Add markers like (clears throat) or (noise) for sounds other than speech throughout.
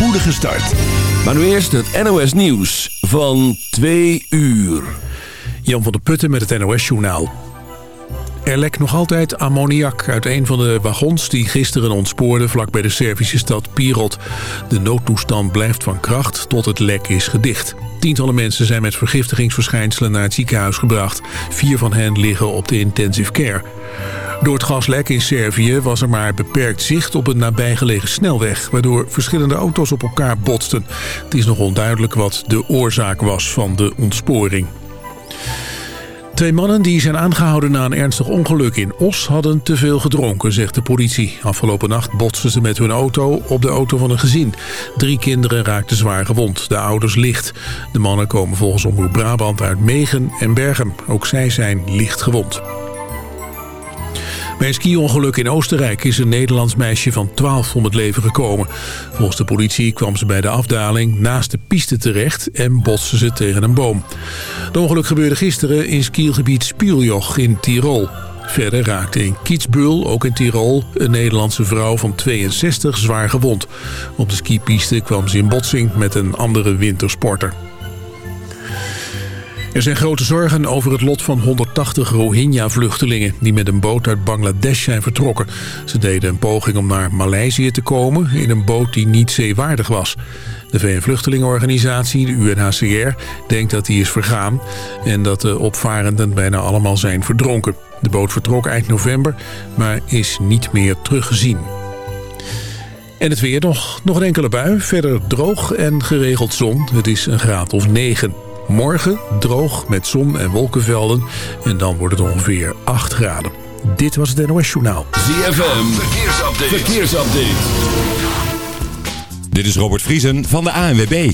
spoedige start. Maar nu eerst het NOS Nieuws van 2 uur. Jan van der Putten met het NOS Journaal. Er lekt nog altijd ammoniak uit een van de wagons die gisteren ontspoorde vlakbij de Servische stad Pirot. De noodtoestand blijft van kracht tot het lek is gedicht. Tientallen mensen zijn met vergiftigingsverschijnselen naar het ziekenhuis gebracht. Vier van hen liggen op de intensive care. Door het gaslek in Servië was er maar beperkt zicht op een nabijgelegen snelweg... waardoor verschillende auto's op elkaar botsten. Het is nog onduidelijk wat de oorzaak was van de ontsporing. Twee mannen die zijn aangehouden na een ernstig ongeluk in Os hadden te veel gedronken, zegt de politie. Afgelopen nacht botsten ze met hun auto op de auto van een gezin. Drie kinderen raakten zwaar gewond, de ouders licht. De mannen komen volgens Omroep Brabant uit Megen en Bergen. Ook zij zijn licht gewond. Bij een ski-ongeluk in Oostenrijk is een Nederlands meisje van 12 om het leven gekomen. Volgens de politie kwam ze bij de afdaling naast de piste terecht en botste ze tegen een boom. Het ongeluk gebeurde gisteren in skielgebied Spieljoch in Tirol. Verder raakte in Kitzbühel, ook in Tirol, een Nederlandse vrouw van 62 zwaar gewond. Op de skipiste kwam ze in botsing met een andere wintersporter. Er zijn grote zorgen over het lot van 180 Rohingya-vluchtelingen... die met een boot uit Bangladesh zijn vertrokken. Ze deden een poging om naar Maleisië te komen... in een boot die niet zeewaardig was. De VN-vluchtelingenorganisatie, de UNHCR, denkt dat die is vergaan... en dat de opvarenden bijna allemaal zijn verdronken. De boot vertrok eind november, maar is niet meer teruggezien. En het weer nog, nog een enkele bui, verder droog en geregeld zon. Het is een graad of 9. Morgen droog met zon en wolkenvelden. En dan wordt het ongeveer 8 graden. Dit was het NOS Journaal. ZFM, verkeersupdate. verkeersupdate. Dit is Robert Vriesen van de ANWB.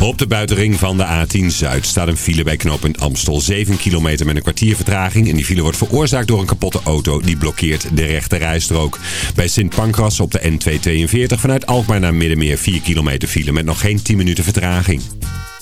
Op de buitenring van de A10 Zuid staat een file bij knooppunt Amstel. 7 kilometer met een kwartier vertraging. En die file wordt veroorzaakt door een kapotte auto. Die blokkeert de rechte rijstrook. Bij Sint Pancras op de N242 vanuit Alkmaar naar Middenmeer. 4 kilometer file met nog geen 10 minuten vertraging.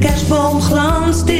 kerstboom glanst.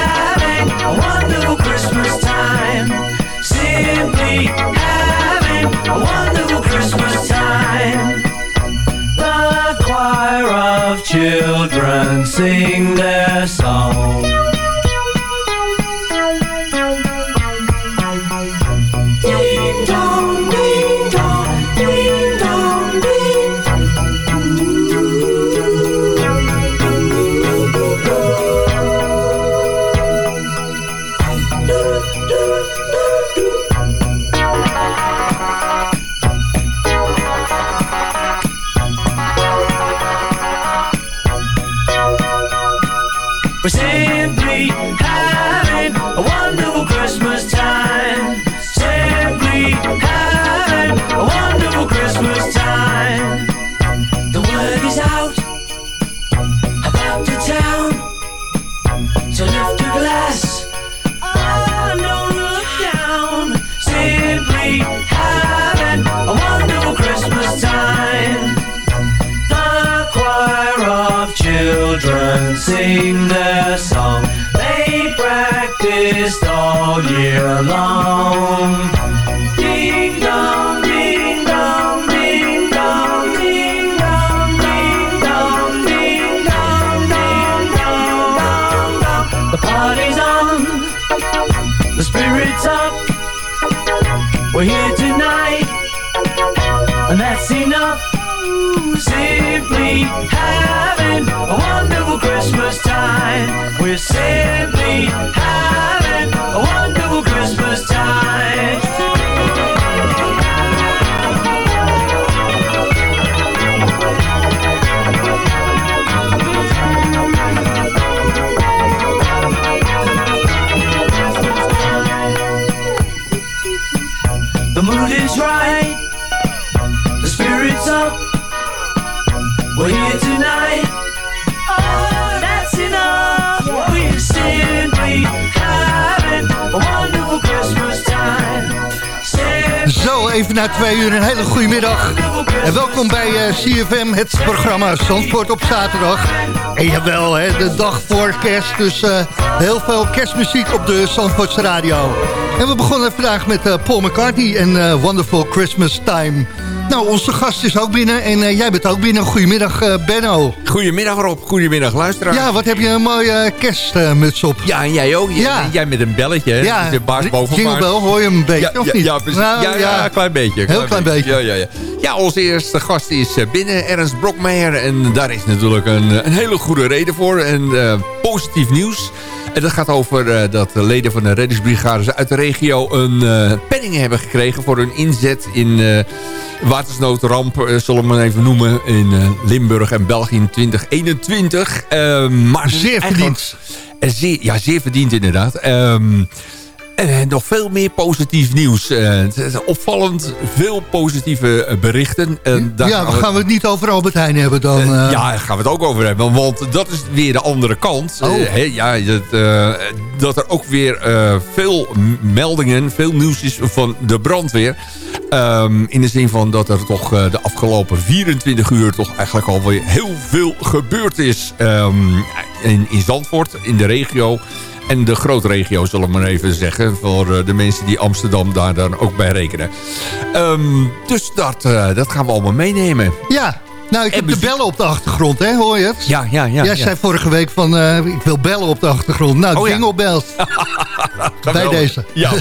Christmas time. Simply having a wonderful Christmas time. The choir of children sing their song. Save me. Even na twee uur een hele goede middag. En welkom bij eh, CFM, het programma Zandvoort op zaterdag. En jawel, hè, de dag voor kerst, dus eh, heel veel kerstmuziek op de Zandvoortse radio. En we begonnen vandaag met eh, Paul McCartney en Wonderful Christmas Time. Nou, onze gast is ook binnen en eh, jij bent ook binnen. Goedemiddag, eh, Benno. Goedemiddag Rob, goedemiddag luisteraar. Ja, wat heb je een mooie kerstmuts op. Ja, en jij ook. Jij, Ja. jij met een belletje, hè? Ja, de baas boven Jingle Bell, hoor je hem een beetje, ja, of niet? Ja, precies. Nou, ja, ja, een klein beetje. Heel klein beetje. Ja, ja, ja. ja, onze eerste gast is eh, binnen, Ernst Brokmeijer. En daar is natuurlijk een, eh, een hele goede reden voor. En eh, positief nieuws. En dat gaat over eh, dat de leden van de reddingsbrigades uit de regio... een eh, penning hebben gekregen voor hun inzet in... eh, watersnoodramp, zullen we maar even noemen, in Limburg en België in 2021. Eh, maar Zeer verdiend. Zeer, ja, zeer verdiend inderdaad. Ehm, en nog veel meer positief nieuws. Eh, opvallend veel positieve eh, berichten. En daar Ja, we gaan we het niet over Albert Heijn hebben dan. eh, eh. ja, daar gaan we het ook over hebben. Want dat is weer de andere kant. Oh. Eh, ja, dat, eh, dat er ook weer eh, veel meldingen, veel nieuws is van de brandweer. Ehm, in de zin van dat er toch eh, de afgelopen 24 uur... toch eigenlijk alweer heel veel gebeurd is. Ehm, in, in Zandvoort, in de regio... En de grote regio, zal ik maar even zeggen. Voor eh, de mensen die Amsterdam daar dan ook bij rekenen. Ehm, dus dat, eh, dat gaan we allemaal meenemen. Ja, nou, ik heb de bellen op de achtergrond, hè, hoor je het? Ja, ja, ja. Jij ja. zei vorige week van, eh, ik wil bellen op de achtergrond. Nou, Oh, ja. jingle bells. (laughs) bij deze. Ja,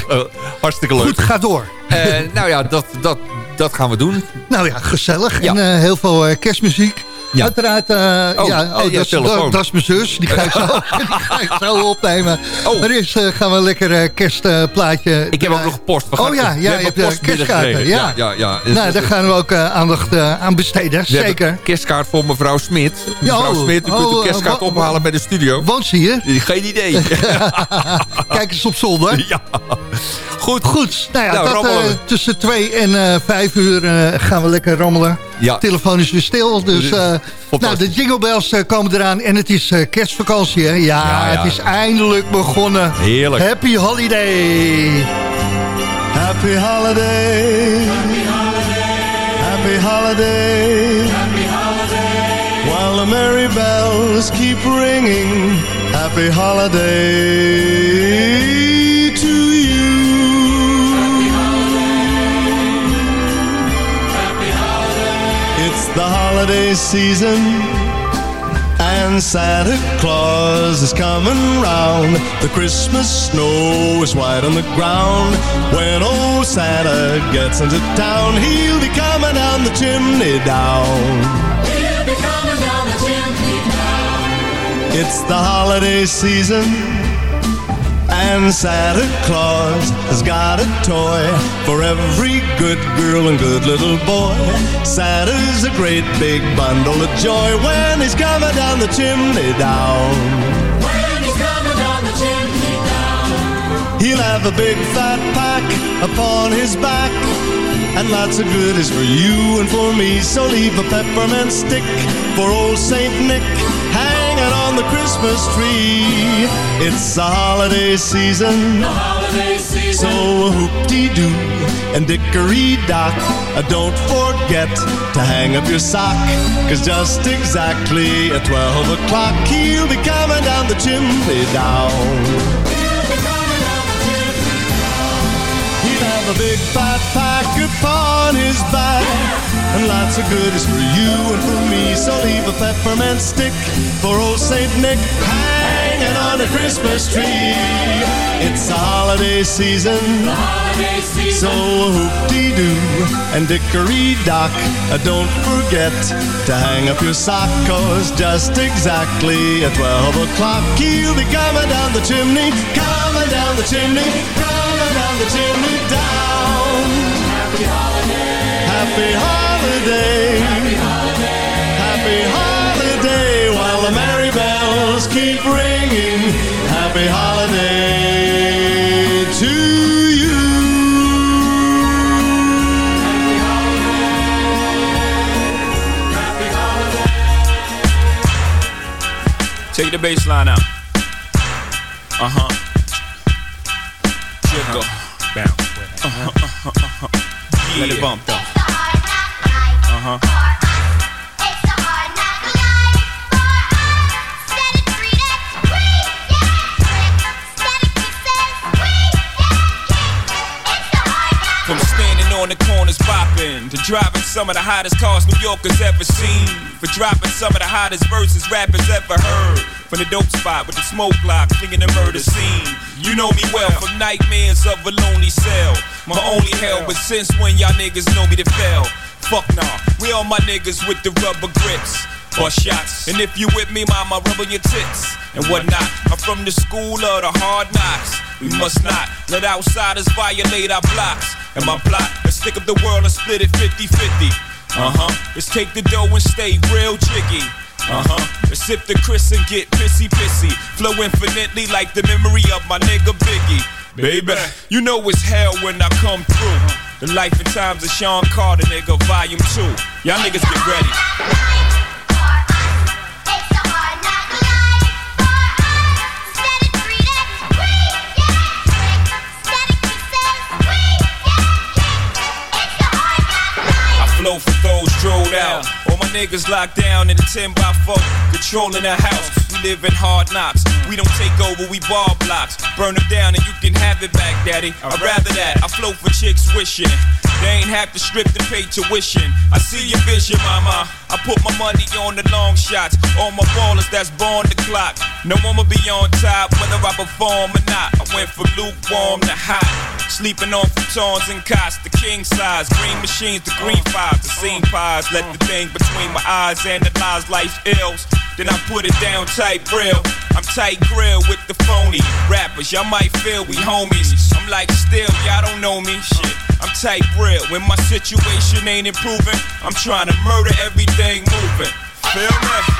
hartstikke leuk. Goed, ga door. Eh, nou ja, dat, dat, dat gaan we doen. Nou ja, gezellig. Ja. En heel veel kerstmuziek. Ja. Uiteraard, eh, Oh, ja, oh, je dat, is- telefoon. dat, dat is mijn zus. Die ga ik zo, (laughs) die ga ik zo opnemen. Oh. Maar eerst eh, gaan we een lekker eh, kerstplaatje... Ik heb ook nog post. We Oh gaan- ja, we ja, hebben je hebt de kerstkaarten, ja. ja, ja. ja. Nou, daar gaan we ook aandacht aan besteden. We Zeker. kerstkaart voor mevrouw Smit. Ja, Mevrouw oh, Smit, u oh, kunt de kerstkaart ophalen bij de studio. Woont ze hier? Geen idee. (laughs) (laughs) Kijk eens op zolder. ja. Goed. Goed, nou ja, Nou, dat, tussen 2 en 5 uur gaan we lekker rammelen. Ja. Telefoon is weer stil, dus... nou, de jingle bells eh, komen eraan en het is eh, kerstvakantie, hè? Ja, Ja, ja. het is eindelijk begonnen. Heerlijk. Happy holiday! Happy holiday. Happy holiday. While the merry bells keep ringing. Happy holiday holiday season. And Santa Claus is coming round. The Christmas snow is white on the ground. When old Santa gets into town, he'll be coming down the chimney down. He'll be coming down the chimney down It's the holiday season. And Santa Claus has got a toy for every good girl and good little boy. Santa's a great big bundle of joy when he's coming down the chimney down. He'll have a big fat pack upon his back and lots of goodies for you and for me. So leave a peppermint stick for old Saint Nick the Christmas tree. It's a holiday season. So a hoop-dee-doo, and dickory dock. Uh, don't forget to hang up your sock, cause just exactly at 12 o'clock he'll be coming down the chimney down. He'll have a big fat pack upon his back And lots of goodies for you and for me. So leave a peppermint stick for old Saint Nick Hanging on a Christmas tree. It's the holiday season. So hoop-dee-doo and dickory-dock uh, Don't forget to hang up your sock Cause just exactly at 12 o'clock He'll be coming down the chimney Coming down the chimney Coming down the chimney down. Happy Happy holiday Happy holiday While the merry bells keep ringing Happy holiday to you Take the bass line out. Uh huh. Jiggle. Bounce. Uh-huh, uh-huh, uh-huh. Yeah. Let it bump though. Uh huh. From standing on the corners bopping to driving some of the hottest cars New Yorkers ever seen. For dropping some of the hottest verses rappers ever heard. From the dope spot with the smoke block, flinging the murder scene. You know me well from nightmares of a lonely cell. My only hell, but since when y'all niggas know me to fail? Fuck nah, we all my niggas with the rubber grips. Bust shots, and if you with me, mama, rub on your tits and whatnot. I'm from the school of the hard knocks. We must not let outsiders violate our blocks. And my plot is stick up the world and split it 50 50. Uh huh. Let's take the dough and stay real jiggy. Uh huh. Let's sip the Chris and get pissy pissy. Flow infinitely like the memory of my nigga Biggie. Baby, you know it's hell when I come through. The life and times of Sean Carter, nigga, volume 2. Y'all niggas get ready. I flow for those drilled out. All my niggas locked down in a 10 by 4, controlling the house. Live in hard knocks. We don't take over, we ball blocks. Burn them down and you can have it back, daddy. I'd rather that. I flow for chicks wishing. They ain't have to strip to pay tuition. I see your vision, mama. I put my money on the long shots. All my ballers that's born the clock. No one will be on top whether I perform or not. I went from lukewarm to hot. Sleeping on futons and cots, the king size. Green machines, the green fives, the scene pies. Let the thing between my eyes analyze life's ills. Then I put it down tight real. I'm tight grill with the phony rappers. Y'all might feel we homies. I'm like still, y'all don't know me. Shit, I'm tight real. When my situation ain't improving, I'm trying to murder everything moving. Feel me?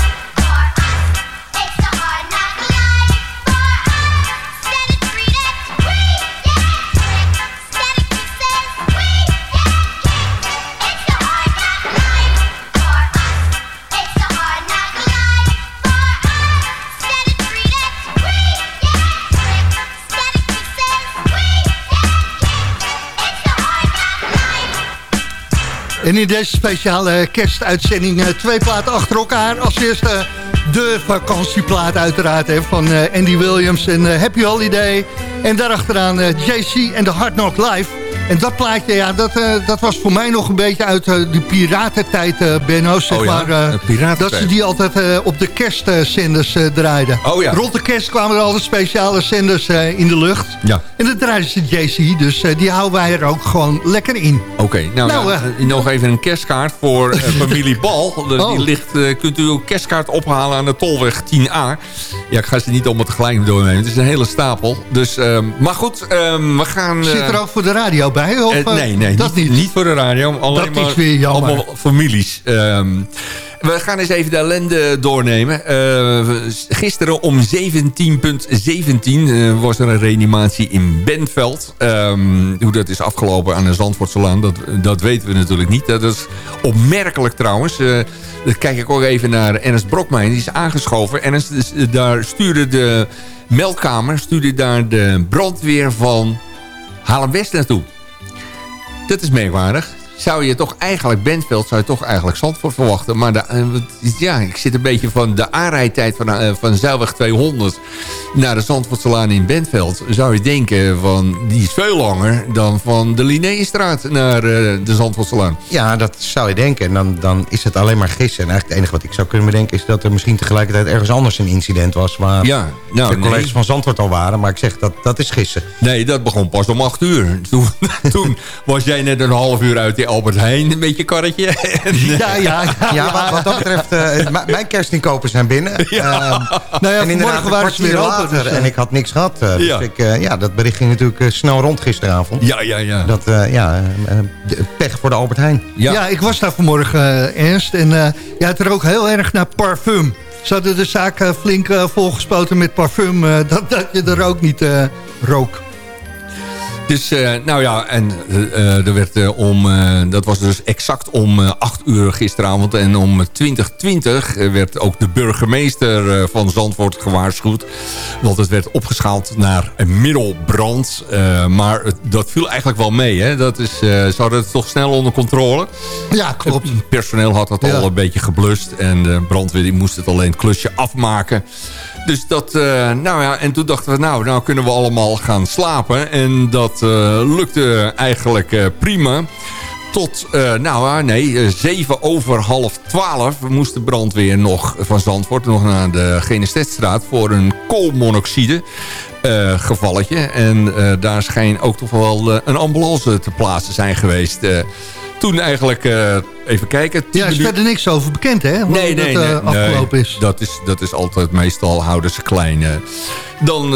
En in deze speciale kerstuitzending eh, twee platen achter elkaar. Als eerste de vakantieplaat uiteraard van eh, Andy Williams en eh, Happy Holiday. En daarachteraan JC en de Hard Knock Live. En dat plaatje, ja, dat, eh, dat was voor mij nog een beetje uit eh, de piratentijd, eh Benno. Zeg Oh ja, maar, de dat ze die altijd op de kerstzenders draaiden. Oh ja. Rond de kerst kwamen er altijd speciale zenders in de lucht. Ja. En dat draaiden ze JC, dus die houden wij er ook gewoon lekker in. Oké, nou, Nou, ja, nog even een kerstkaart voor (laughs) familie Bal. Dus Oh. Die ligt, kunt u ook kerstkaart ophalen aan de Tolweg 10A. Ja, ik ga ze niet allemaal tegelijk doornemen. Het is een hele stapel. Dus, ehm, maar goed, ehm, we gaan... Zit er ook voor de radio bij? Of, eh, eh, nee, nee, dat niet, niet. niet voor de radio. Alleen Dat is maar weer jammer. Allemaal families. Ehm, we gaan eens even de ellende doornemen. Eh, gisteren om 17.17 eh, was er een reanimatie in Bentveld. Ehm, hoe dat is afgelopen aan de Zandvoortselaan, dat, dat weten we natuurlijk niet. Dat is opmerkelijk trouwens. Dan kijk ik ook even naar Ernst Brokmijn. Die is aangeschoven. Ernst, dus, daar stuurde de meldkamer stuurde daar de brandweer van Haarlem-West naartoe. Dat is merkwaardig. Zou je toch eigenlijk, Bentveld zou je toch eigenlijk Zandvoort verwachten. Maar de, eh, ja, ik zit een beetje van de aanrijdtijd van, eh, van Zeilweg 200 naar de Zandvoortselaan in Bentveld. Zou je denken van, die is veel langer dan van de Linnéestraat naar eh, de Zandvoortselaan. Ja, dat zou je denken. En dan, dan is het alleen maar gissen. En eigenlijk het enige wat ik zou kunnen bedenken... is dat er misschien tegelijkertijd ergens anders een incident was... waar Ja, nou, de collega's nee. van Zandvoort al waren. Maar ik zeg, dat, dat is gissen. Nee, dat begon pas om acht uur. Toen, (laughs) toen was jij net een half uur uit die Albert Heijn met je karretje. (laughs) Ja, ja, ja. Ja, wat, wat dat betreft, eh, mijn kerstinkopen zijn binnen. (laughs) Ehm, Nou ja, en inderdaad, een waren ze weer later dus, eh, en ik had niks gehad. eh, dus Ja. ik, eh, ja, dat bericht ging natuurlijk snel rond gisteravond. ja, ja, ja. Dat, eh, ja, pech voor de Albert Heijn. Ja. ik was daar vanmorgen, Ernst. En eh ja, het rook heel erg naar parfum. Ze hadden de zaak flink volgespoten met parfum. (laughs) dat, dat je er ook niet eh, rook. Dus, eh, nou ja, en eh, er werd om, dat was dus exact om eh, 8 uur gisteravond. En om 2020 eh, werd ook de burgemeester van Zandvoort gewaarschuwd. Want het werd opgeschaald naar een middelbrand. Maar het, dat viel eigenlijk wel mee. Hè? Dat is, ze hadden het toch snel onder controle. Ja, klopt. Het personeel had dat Ja. al een beetje geblust. En de brandweer die moest het alleen het klusje afmaken. Dus dat, eh, nou ja, en toen dachten we, nou, nou kunnen we allemaal gaan slapen. En dat eh, lukte eigenlijk eh, prima. Tot, nou ah, nee, zeven over half twaalf moest de brandweer nog van Zandvoort... nog naar de Genestetstraat voor een koolmonoxide gevalletje. En daar scheen ook toch wel een ambulance te plaatsen zijn geweest... Toen eigenlijk, eh, even kijken... Ja, er is verder niks over bekend, hè? Hoe Nee, nee, dat nee, eh, afgelopen nee. is. Dat is. Dat is altijd meestal houden ze klein. eh. Dan,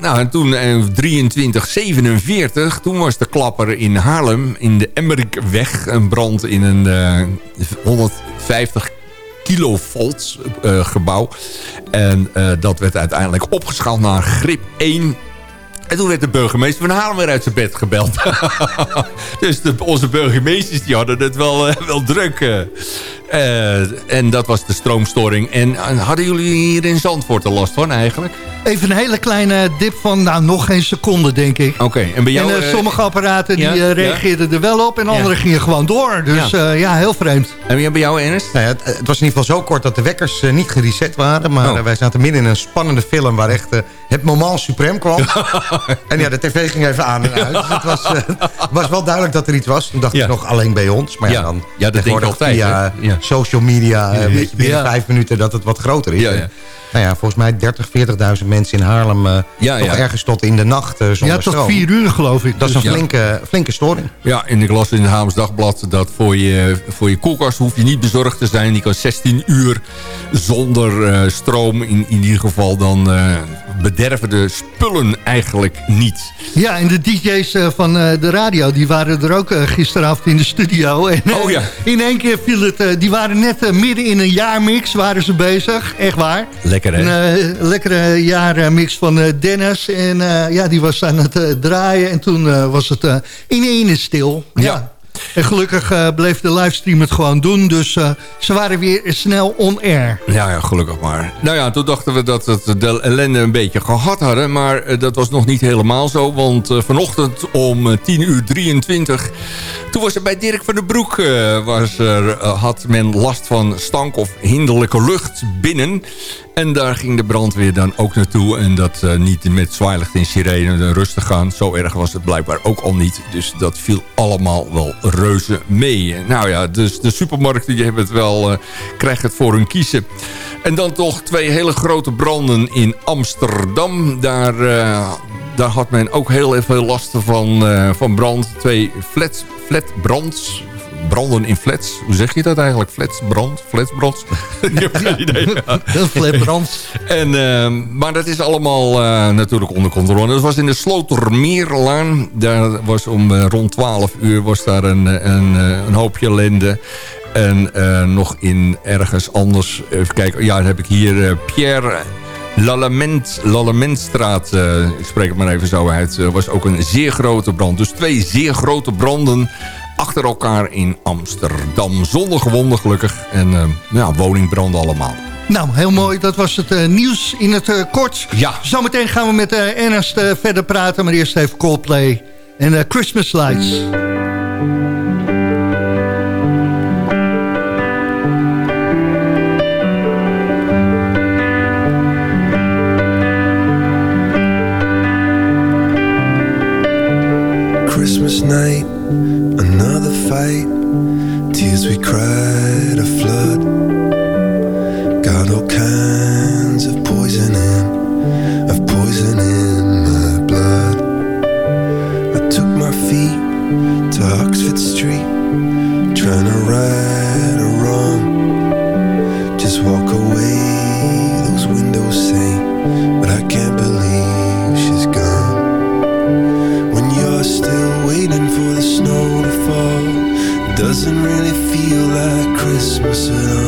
nou, en toen eh, 2347, toen was de klapper in Haarlem, in de Emmerikweg, een brand in een eh 150 kilovolt eh, gebouw. En dat werd uiteindelijk opgeschaald naar grip 1 en toen werd de burgemeester van Haarlem weer uit zijn bed gebeld. (laughs) dus de, onze burgemeesters die hadden het wel, eh, wel druk. Eh. En dat was de stroomstoring. En eh, hadden jullie hier in Zandvoort er last van eigenlijk? Even een hele kleine dip van, nou, nog geen seconde, denk ik. Oké, en bij jou... en eh, sommige apparaten die ja. reageerden er wel op en andere gingen gewoon door. Dus ja, ja heel vreemd. En bij jou, Ernst? Nou ja, het, het was in ieder geval zo kort dat de wekkers niet gereset waren. Maar Oh. wij zaten midden in een spannende film waar echt het moment suprem kwam. (laughs) en ja, de tv ging even aan en uit. Dus het was, was wel duidelijk dat er iets was. Toen dacht Ja. ik nog alleen bij ons. Maar ja, Ja. dan Ja, dat denk ik altijd, via. Social media eh, weet je binnen vijf minuten dat het wat groter is. Ja, ja. Nou ja, volgens mij 30, 40.000 mensen in Haarlem eh Ja, toch ja. ergens tot in de nacht eh, zonder Ja, tot stroom. vier uur geloof ik. Dat is Dus een ja. flinke, flinke storing. Ja, en ik las in het Haams Dagblad dat voor je, voor je koelkast hoef je niet bezorgd te zijn. Die kan 16 uur zonder eh, stroom in, in ieder geval. Dan eh, bederven de spullen eigenlijk niet. Ja, en de DJ's eh, van eh, de radio, die waren er ook gisteravond in de studio. (laughs) En, Oh ja. In één keer viel het, eh, die waren net midden in een jaarmix, waren ze bezig. Echt waar. Lekker hè? Een eh, lekkere jaarmix van eh, Dennis. En eh, ja, die was aan het draaien. En toen was het in ene stil. Ja. Ja. En gelukkig bleef de livestream het gewoon doen. Dus ze waren weer snel on-air. Ja, ja, gelukkig maar. Nou ja, toen dachten we dat we de ellende een beetje gehad hadden. Maar dat was nog niet helemaal zo. Want vanochtend om eh, 10 uur 23... Toen was er bij Dirk van den Broek... was er, had men last van stank of hinderlijke lucht binnen. En daar ging de brandweer dan ook naartoe. En dat eh, niet met zwaailicht en sirene rustig gaan. Zo erg was het blijkbaar ook al niet. Dus dat viel allemaal wel reuze mee. Nou ja, dus de supermarkten die hebben het wel, uh, krijgen het voor hun kiezen. En dan toch twee hele grote branden in Amsterdam. Daar, uh, daar had men ook heel even last van, van brand. Twee flat, flatbrands branden in flats. Hoe zeg je dat eigenlijk? Flats, brand, flatsbrand? (laughs) Ik heb geen idee. (laughs) Flatbrand. en, uh, maar dat is allemaal uh, natuurlijk onder controle. Dat was in de Slotermeerlaan. Daar was om uh, rond 12 uur was daar een, een, een hoopje ellende. En nog in ergens anders. Even kijken. Ja, dan heb ik hier Pierre... Lallemand, Lallamentstraat, uh, ik spreek het maar even zo uit, uh, was ook een zeer grote brand. Dus twee zeer grote branden achter elkaar in Amsterdam. Zonder gewonden gelukkig. En uh, ja, woningbranden allemaal. Nou, heel mooi. Dat was het uh, nieuws in het uh, kort. Ja. Zometeen gaan we met Ernst verder praten. Maar eerst even Coldplay en Christmas Lights. Christmas night tears we cried a flood. Got all kinds Christmas at all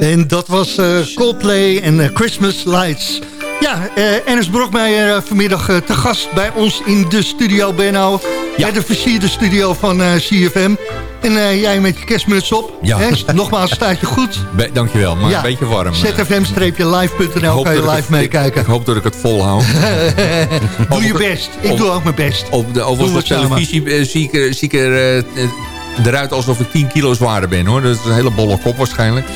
En dat was uh, Coldplay en uh, Christmas Lights. Ja, eh Ernst Brokmeijer eh, vanmiddag eh, te gast bij ons in de studio, Benno. Ja. Bij de versierde studio van eh, CFM. En eh, jij met je kerstmuts op. Ja. Hè? (laughs) Nogmaals, staat je goed. Be- dankjewel, maar Ja. een beetje warm. zfm-live.nl kan je live meekijken. Ik hoop dat ik het volhoud. (laughs) Doe je best. Ik op- doe ook mijn best. Op de, overigens op televisie eh, zie ik, er- zie ik er eh, eh, eruit alsof ik 10 kilo zwaarder ben. hoor. Dat is een hele bolle kop waarschijnlijk.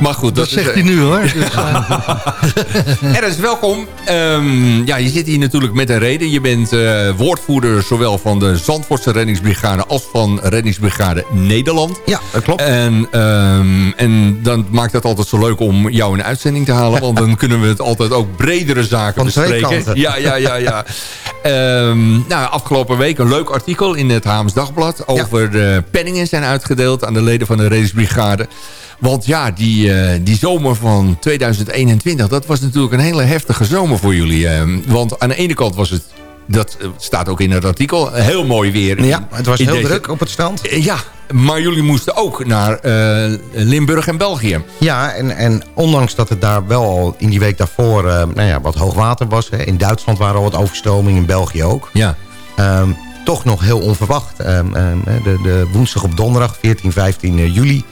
Maar goed, Dat zegt eh, hij nu hoor. (laughs) Dus, eh, (laughs) Ernst, welkom. Ehm, ja, je zit hier natuurlijk met een reden. Je bent eh, woordvoerder zowel van de Zandvoortse reddingsbrigade... als van reddingsbrigade Nederland. Ja, dat klopt. En, ehm, en dan maakt het altijd zo leuk om jou in de uitzending te halen. Want dan kunnen we het altijd ook bredere zaken Van twee bespreken. kanten. Ja, ja, ja. ja. (laughs) Ehm, nou, afgelopen week een leuk artikel in het Haams Dagblad... over de penningen zijn uitgedeeld aan de leden van de reddingsbrigade. Want ja, die, eh, die zomer van 2021... dat was natuurlijk een hele heftige zomer voor jullie. ehm. want aan de ene kant was het... Dat eh, staat ook in het artikel. Heel mooi weer. Ja, het was heel deze- druk op het strand. Eh, Ja, maar jullie moesten ook naar eh, Limburg en België. Ja, en, en ondanks dat het daar wel al in die week daarvoor eh, nou ja, wat hoogwater was. Hè, in Duitsland waren al wat overstromingen, in België ook. Ja. Ehm, toch nog heel onverwacht. Ehm, ehm, de, de woensdag op donderdag, 14, 15 juli.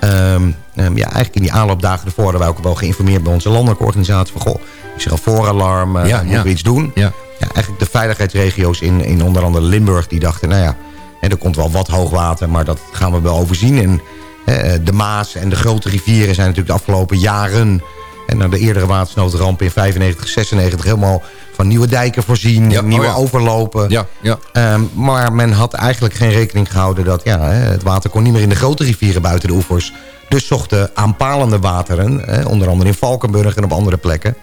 Ehm, ja, eigenlijk in die aanloopdagen ervoor hadden wij ook wel geïnformeerd bij onze landelijke organisatie. Van, goh, is er een vooralarm? eh, Ja, moeten we iets doen? Ja. Ja, eigenlijk de veiligheidsregio's in, in onder andere Limburg... die dachten, nou ja, hè, er komt wel wat hoogwater... maar dat gaan we wel overzien. En hè, de Maas en de grote rivieren zijn natuurlijk de afgelopen jaren... en na de eerdere watersnoodramp in 95, 96... helemaal van nieuwe dijken voorzien, Ja, nieuwe oh ja. overlopen. Ja, ja. Ehm, maar men had eigenlijk geen rekening gehouden... dat ja, het water kon niet meer in de grote rivieren buiten de oevers. Dus zochten aanpalende wateren, onder andere in Valkenburg en op andere plekken...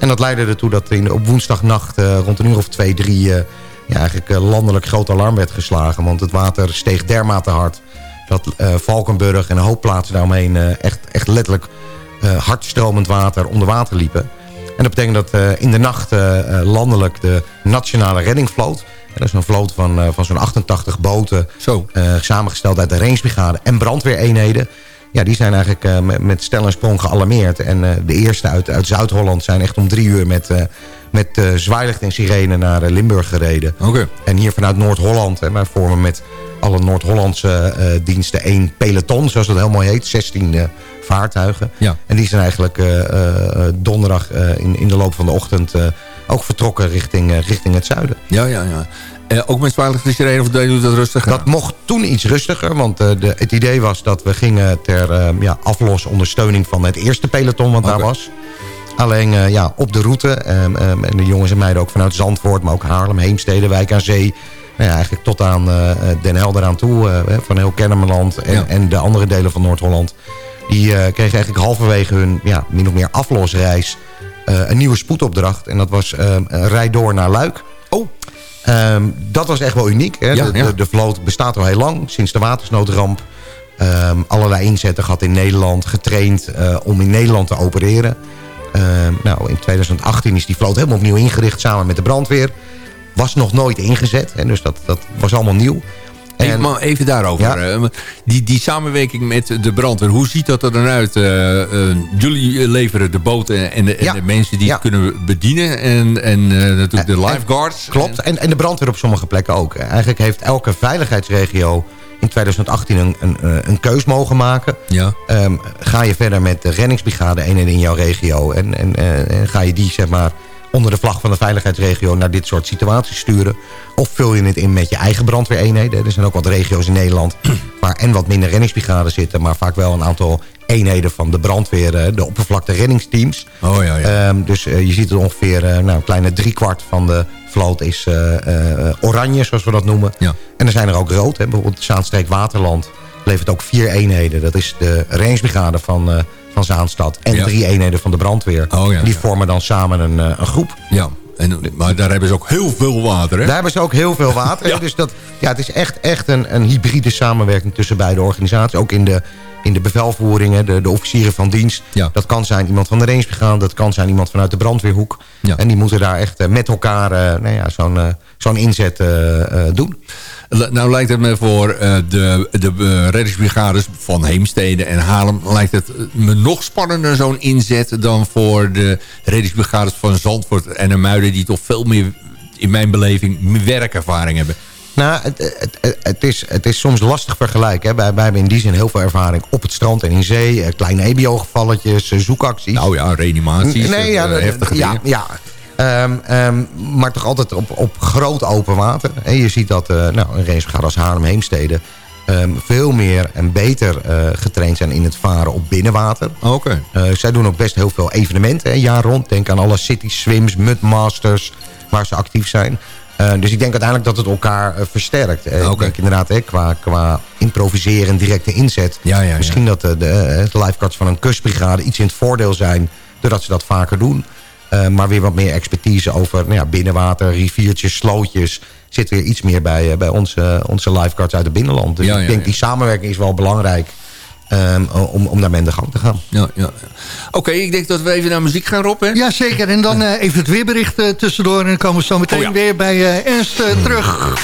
En dat leidde ertoe dat in, op woensdagnacht eh, rond een uur of twee, drie... eh, ja, eigenlijk eh, landelijk groot alarm werd geslagen. Want het water steeg dermate hard dat Valkenburg en een hoop plaatsen daaromheen... echt, echt letterlijk hardstromend water onder water liepen. En dat betekent dat eh, in de nacht eh, eh, landelijk de nationale reddingvloot... dat is een vloot van, van zo'n 88 boten... Zo. samengesteld uit de Reensbrigade en brandweereenheden... Ja, die zijn eigenlijk met, met stel en sprong gealarmeerd. En de eerste uit, uit Zuid-Holland zijn echt om drie uur met, eh, met zwaailicht en sirene naar Limburg gereden. Oké. En hier vanuit Noord-Holland, wij vormen met alle Noord-Hollandse diensten één peloton, zoals dat heel mooi heet. 16 eh, vaartuigen. Ja. En die zijn eigenlijk eh, eh, eh, donderdag in, in de loop van de ochtend ook vertrokken richting, richting het zuiden. Ja, ja, ja. Eh, ook met zwaarlicht is er een of u dat rustig? Dat mocht toen iets rustiger, want de, het idee was dat we gingen ter eh, ja, aflos ondersteuning van het eerste peloton wat daar was. Alleen ja, op de route, ehm, ehm, en de jongens en meiden ook vanuit Zandvoort, maar ook Haarlem, Heemstede, Wijk aan Zee. Nou ja, eigenlijk tot aan Den Helder aan toe, van heel Kennemerland en, Ja. en de andere delen van Noord-Holland. Die eh, kregen eigenlijk halverwege hun ja, min of meer aflosreis eh, een nieuwe spoedopdracht. En dat was ehm, rijd door naar Luik. Oh. Ehm, dat was echt wel uniek. Hè? Ja, de, ja. De, de vloot bestaat al heel lang, sinds de watersnoodramp. Ehm, allerlei inzetten gehad in Nederland, getraind eh, om in Nederland te opereren. Nou, in 2018 is die vloot helemaal opnieuw ingericht samen met de brandweer. Was nog nooit ingezet, hè, dus dat, dat was allemaal nieuw. Even, En- maar even daarover. Ja. eh, die, die samenwerking met de brandweer, hoe ziet dat er dan uit? Eh, eh, jullie leveren de boten en de, en de mensen die Ja. het kunnen bedienen. En, en natuurlijk de En- lifeguards. Klopt, en, en de brandweer op sommige plekken ook. Eigenlijk heeft elke veiligheidsregio in 2018 een, een, een keus mogen maken. Ja. Ehm, ga je verder met de reddingsbrigade eenheden in jouw regio... En, en, en ga je die zeg maar, onder de vlag van de veiligheidsregio... naar dit soort situaties sturen? Of vul je het in met je eigen brandweereenheden? Er zijn ook wat regio's in Nederland... (clears throat) waar en wat minder reddingsbrigades zitten... maar vaak wel een aantal eenheden van de brandweer... de oppervlakte reddingsteams. Oh ja, ja. Ehm, dus eh, je ziet er ongeveer eh, nou, een kleine driekwart van de vloot is eh, oranje, zoals we dat noemen. Ja. En er zijn er ook rood. Hè. Bijvoorbeeld Zaanstreek Waterland levert ook vier eenheden. Dat is de reddingsbrigade van, van Zaanstad en Ja. drie eenheden van de brandweer. Oh, ja, die vormen dan samen een, eh, een groep. ja. En, maar daar hebben ze ook heel veel water, hè? Daar hebben ze ook heel veel water. (laughs) Ja. Dus dat, ja, het is echt, echt een, een hybride samenwerking tussen beide organisaties. Ook in de, in de bevelvoeringen, de, de officieren van dienst. Ja. Dat kan zijn iemand van de reddingsbrigade, dat kan zijn iemand vanuit de brandweerhoek. Ja. En die moeten daar echt eh, met elkaar eh, nou ja, zo'n zo'n inzet doen. Nou lijkt het me voor eh, de, de eh, reddingsbrigades van Heemstede en Haarlem... lijkt het me nog spannender zo'n inzet dan voor de reddingsbrigades van Zandvoort en Muiden... die toch veel meer, in mijn beleving, werkervaring hebben. Nou, het, het, is, het is soms lastig vergelijken. Hè. Wij, wij hebben in die zin heel veel ervaring op het strand en in zee. eh, Kleine EBO-gevalletjes, eh, zoekacties. Nou ja, reanimaties, Nee, ja, eh, heftige ja, dingen. ja. Ehm, ehm, maar toch altijd op, op groot open water. En je ziet dat uh, nou, een reddingsbrigade als Haarlem Heemstede... Um, veel meer en beter uh, getraind zijn in het varen op binnenwater. Oké. Okay. Uh, zij doen ook best heel veel evenementen, hè, jaar rond. Denk aan alle city swims, mudmasters, waar ze actief zijn. Uh, dus ik denk uiteindelijk dat het elkaar versterkt. Okay. Ik denk inderdaad hè, qua, qua improviseren en directe inzet. Ja, ja, misschien ja. dat de, de, de lifeguards van een kustbrigade iets in het voordeel zijn... doordat ze dat vaker doen. Uh, maar weer wat meer expertise over nou ja, binnenwater, riviertjes, slootjes... zit weer iets meer bij, uh, bij onze, onze lifeguards uit het binnenland. Dus ja, ik denk ja. die samenwerking is wel belangrijk... Um, om, om daarmee in de gang te gaan. Ja, ja. Oké, okay, ik denk dat we even naar muziek gaan, Rob. Hè? Ja, zeker. En dan uh, even het weerbericht uh, tussendoor. En dan komen we zo meteen oh, ja. weer bij uh, Ernst terug.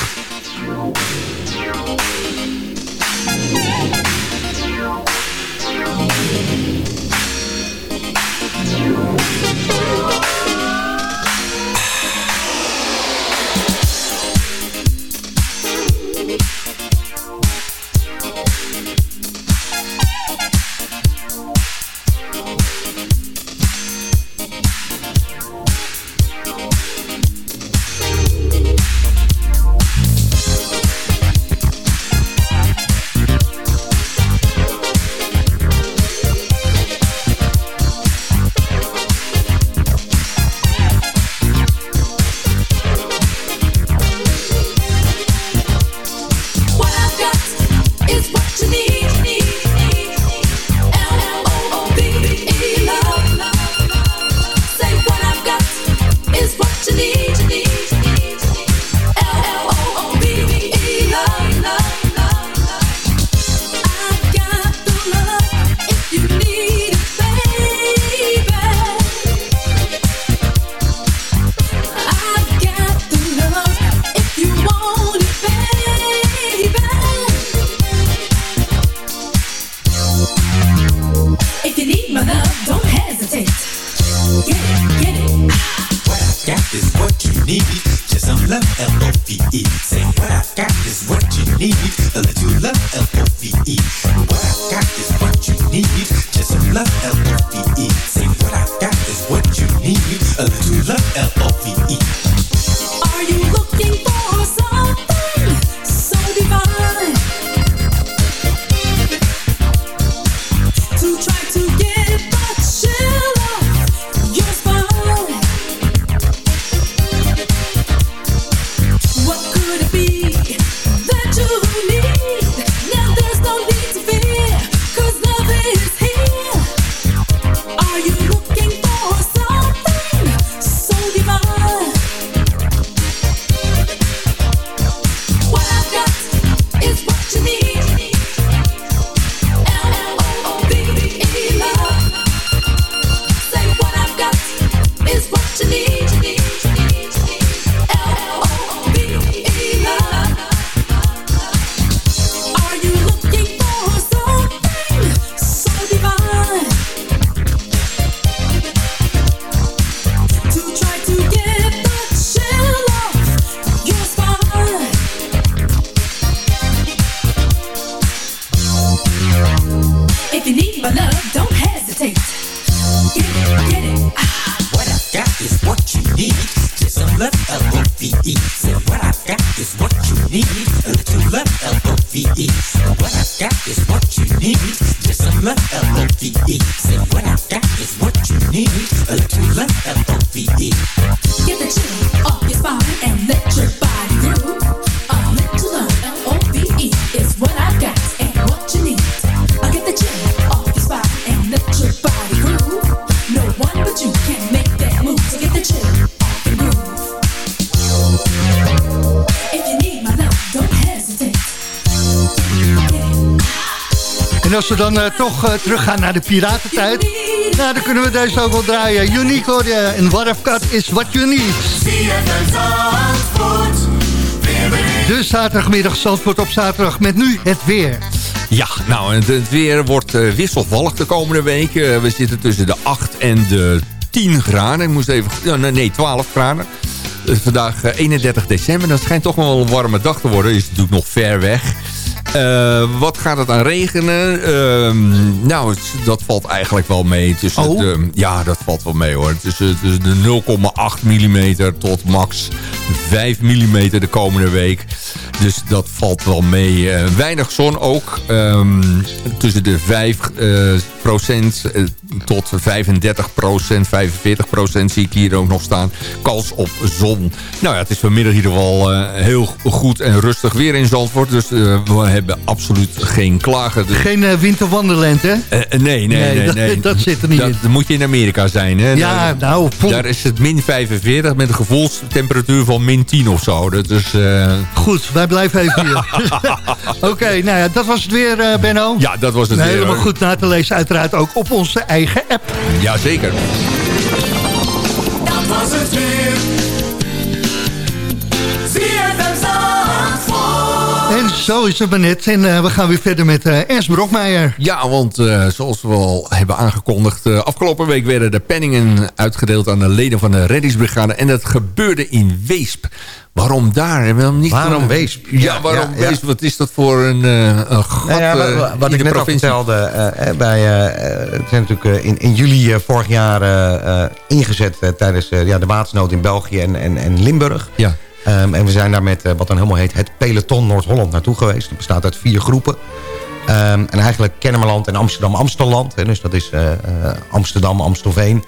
Get the chill off your spine and let your als we dan uh, toch uh, teruggaan naar de piratentijd... Nou, dan kunnen we deze ook wel draaien. Unique hoor je. En what is what you need. De zaterdagmiddag Zandvoort op zaterdag met nu het weer. Ja, nou, het, weer wordt eh, wisselvallig de komende week. Eh, we zitten tussen de 8 en de 10 graden. Ik moest even... nee, nee, 12 graden. Vandaag eh, 31 december. Dat schijnt toch wel een warme dag te worden. Is natuurlijk nog ver weg. Eh, wat gaat het aan regenen? Ehm, nou, het- dat valt eigenlijk wel mee. Tussen Oh? de, ja, dat valt wel mee hoor. Tussen, tussen de 0,8 mm tot max 5 mm de komende week. Dus dat valt wel mee. Eh, weinig zon ook. Ehm, tussen de 5 eh, procent tot 35 procent, 45 procent zie ik hier ook nog staan. Kans op zon. Nou ja, het is vanmiddag in ieder geval eh, heel goed en rustig weer in Zandvoort. Dus eh, we hebben absoluut geen klagen. Dus, Geen winterwonderland, hè? nee, nee, Nee, nee. dat- nee. dat zit er niet Dat- in. Dan moet je in Amerika zijn. Hè? Ja, daar, nou, daar is het min 45 met een gevoelstemperatuur van min 10 of zo. Dat is, Goed, wij blijven even hier. (laughs) Oké, nou ja, dat was het weer, Benno. ja, dat was het weer, Helemaal hoor. goed na te lezen, uiteraard ook op onze eigen app. Jazeker. Dat was het weer. Zo is het maar net. En eh, we gaan weer verder met eh, Ernst Brokmeijer. Ja, want eh, zoals we al hebben aangekondigd... eh, afgelopen week werden de penningen uitgedeeld aan de leden van de reddingsbrigade. En dat gebeurde in Weesp. Waarom daar? en Waarom, niet Waarom Weesp? Ja, Ja, waarom ja, ja. Weesp? Wat is dat voor een, eh, een gat Nou ja, wat, ik net al vertelde, bij, het zijn natuurlijk eh, in, in juli vorig jaar ingezet tijdens eh, ja, de watersnood in België en, en, en Limburg. Ja. Ehm, en we zijn daar met eh, wat dan helemaal heet het Peloton Noord-Holland naartoe geweest. Dat bestaat uit vier groepen. Ehm, en eigenlijk Kennemerland en Amsterdam-Amstelland. Dus dat is eh, eh, Amsterdam, Amstelveen.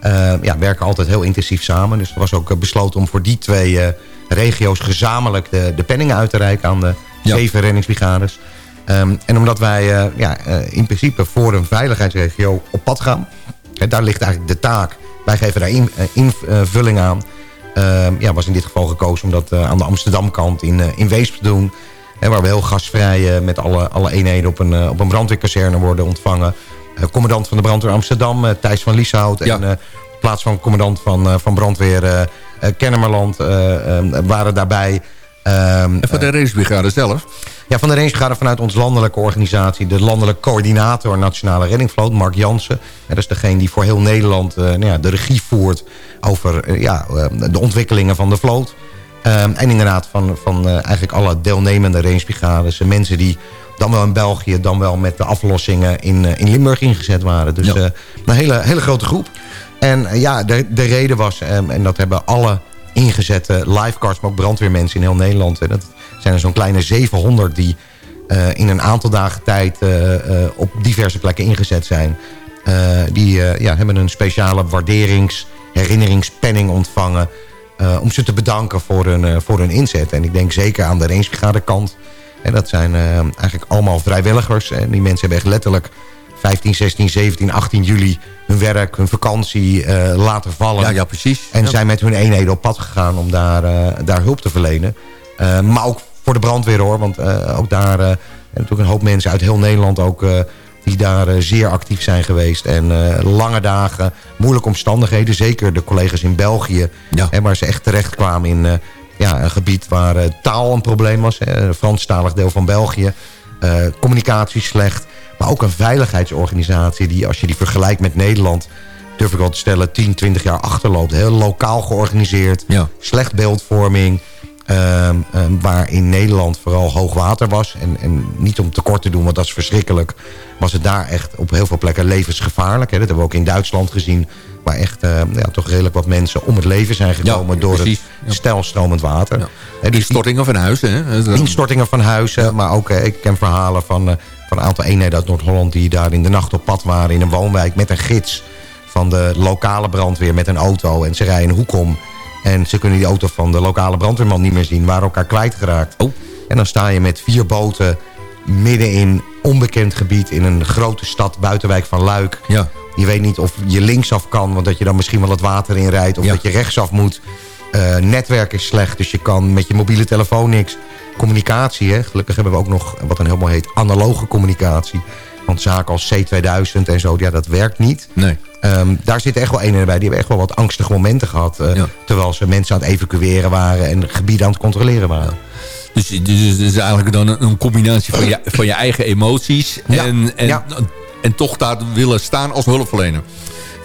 Ehm, ja, werken altijd heel intensief samen. Dus er was ook besloten om voor die twee regio's gezamenlijk de, de penningen uit te reiken aan de Ja. zeven reddingsbrigades. Ehm, en omdat wij ja, in principe voor een veiligheidsregio op pad gaan. Hè, daar ligt eigenlijk de taak. Wij geven daar in- invulling aan. Ehm, ja, was in dit geval gekozen om dat eh, aan de Amsterdam-kant in, eh, in Weesp te doen. Hè, waar we heel gastvrij eh, met alle, alle eenheden op een, op een brandweerkazerne worden ontvangen. Commandant van de brandweer Amsterdam, Thijs van Lieshout. Ja. En eh, plaats van commandant van, van brandweer Kennemerland waren daarbij. Ehm, En voor de reddingsbrigade zelf? ja, van de rangebrigade vanuit onze landelijke organisatie... de landelijk coördinator Nationale Reddingvloot, Mark Jansen. En dat is degene die voor heel Nederland eh, nou ja, de regie voert... over eh, ja, eh, de ontwikkelingen van de vloot. Ehm, en inderdaad van, van eh, eigenlijk alle deelnemende rangebrigades. eh, mensen die dan wel in België, dan wel met de aflossingen in, eh, in Limburg ingezet waren. Dus Ja. eh, een hele, hele grote groep. En eh, ja, de, de reden was, ehm, en dat hebben alle ingezette lifeguards... maar ook brandweermensen in heel Nederland... hè, dat zijn er zo'n kleine 700 die eh, in een aantal dagen tijd... eh, eh, op diverse plekken ingezet zijn. Die ja, hebben een speciale waarderings, herinneringspenning ontvangen... om ze te bedanken voor hun, voor hun inzet. En ik denk zeker aan de rangebrigade kant... En dat zijn eigenlijk allemaal vrijwilligers. En die mensen hebben echt letterlijk 15, 16, 17, 18 juli hun werk, hun vakantie eh, laten vallen. Ja, ja, precies. En Ja. zijn met hun eenheden op pad gegaan om daar, eh, daar hulp te verlenen. Eh, maar ook voor de brandweer hoor. Want ook daar zijn natuurlijk een hoop mensen uit heel Nederland ook... die daar zeer actief zijn geweest. En lange dagen, moeilijke omstandigheden. Zeker de collega's in België. Ja. Hè, waar ze echt terecht kwamen in ja, een gebied waar taal een probleem was. Hè, een Franstalig deel van België. Communicatie slecht. Maar ook een veiligheidsorganisatie die als je die vergelijkt met Nederland... durf ik wel te stellen, 10, 20 jaar achterloopt. Heel lokaal georganiseerd. Ja. Slecht beeldvorming. ehm, ehm, waar in Nederland vooral hoog water was. En, en niet om tekort te doen, want dat is verschrikkelijk. Was het daar echt op heel veel plekken levensgevaarlijk. Hè? Dat hebben we ook in Duitsland gezien. Waar echt eh, ja, toch redelijk wat mensen om het leven zijn gekomen... Ja, door precies. het stijlstromend water. Ja. Dus Instortingen van huizen, hè? Instortingen van huizen. Maar ook, ik ken verhalen van, eh, van een aantal eenheden uit Noord-Holland... die daar in de nacht op pad waren in een woonwijk met een gids... van de lokale brandweer met een auto. En ze rijden een hoek om. En ze kunnen die auto van de lokale brandweerman niet meer zien. Waren elkaar kwijtgeraakt. Oh. En dan sta je met vier boten midden in onbekend gebied... in een grote stad, buitenwijk van Luik. Ja. Je weet niet of je linksaf kan, want dat je dan misschien wel het water in rijdt. Of Ja. dat je rechtsaf moet. Eh, netwerk is slecht, dus je kan met je mobiele telefoon niks. Communicatie, hè. gelukkig hebben we ook nog wat dan helemaal heet analoge communicatie. Want zaken als C2000 en zo, ja, dat werkt niet. Nee. Ehm, daar zitten echt wel eenheden bij. Die hebben echt wel wat angstige momenten gehad. eh, Terwijl ze mensen aan het evacueren waren... en gebieden aan het controleren waren. Dus, dus, dus het is eigenlijk dan een, een combinatie van je, van je eigen emoties... En, en, en toch daar willen staan als hulpverlener.